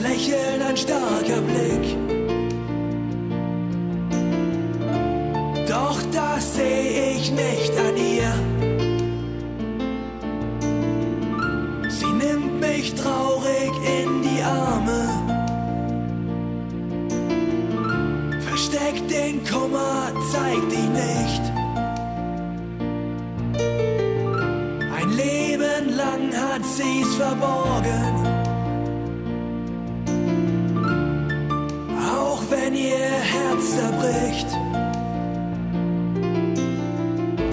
Lächeln, ein starker Blick. Doch das sehe ich nicht an ihr. Sie nimmt mich traurig in die Arme. Versteckt den Kummer, zeigt ihn nicht. Ein Leben lang hat sie's verborgen. Herz zerbricht.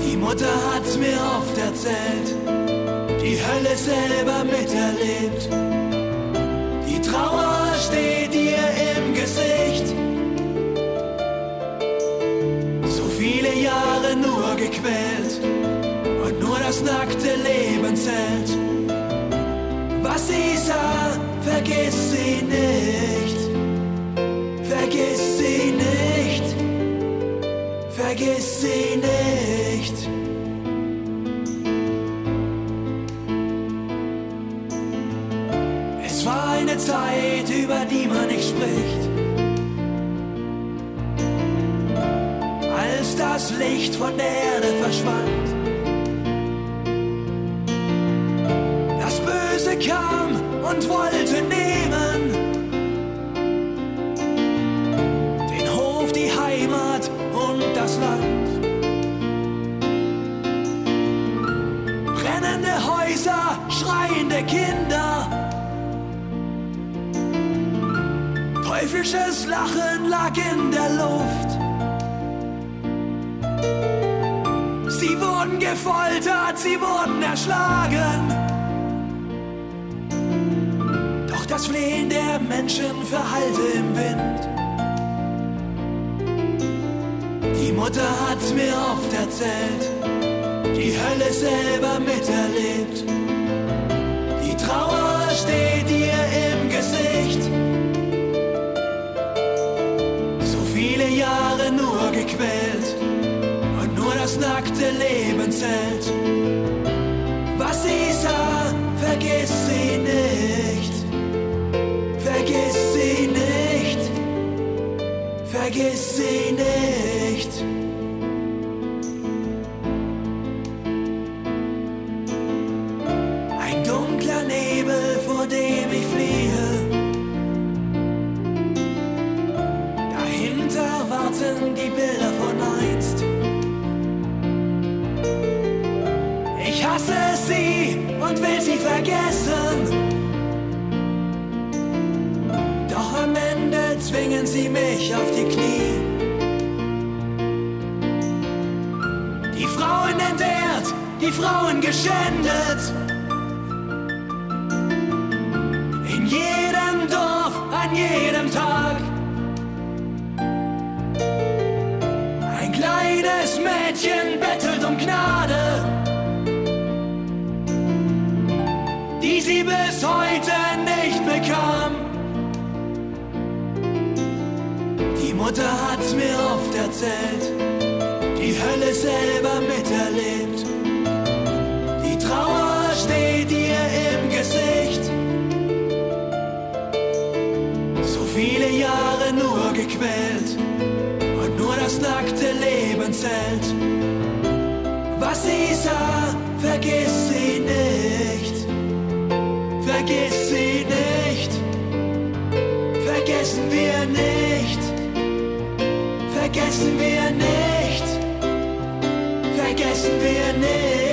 Die Mutter hat's mir oft erzählt, die Hölle selber miterlebt. Die Trauer steht ihr im Gesicht. So viele Jahre nur gequält und nur das nackte Leben zählt. Was sie sah, vergiss Vergiss sie nicht. Es war eine Zeit, über die man nicht spricht. Als das Licht von der Erde verschwand. Das Böse kam und wollte nehmen. Teuflisches Lachen lag in der Luft. Sie wurden gefoltert, sie wurden erschlagen. Doch das Flehen der Menschen verhallte im Wind. Die Mutter hat's mir oft erzählt, die Hölle selber nackte Leben zählt. Was sie sah, vergiss sie nicht. Vergiss sie nicht. Vergiss sie nicht. Hasse sie und will sie vergessen. Doch am Ende zwingen sie mich auf die Knie. Die Frauen entehrt, die Frauen geschändet. In jedem Dorf, an jedem Tag. Ein kleines Mädchen bis heute nicht bekam. Die Mutter hat's mir oft erzählt, die Hölle selber miterlebt. Die Trauer steht ihr im Gesicht. So viele Jahre nur gequält und nur das nackte Leben zählt. Was sie sah, vergiss sie nicht. Vergiss sie nicht. Vergessen wir nicht. Vergessen wir nicht. Vergessen wir nicht.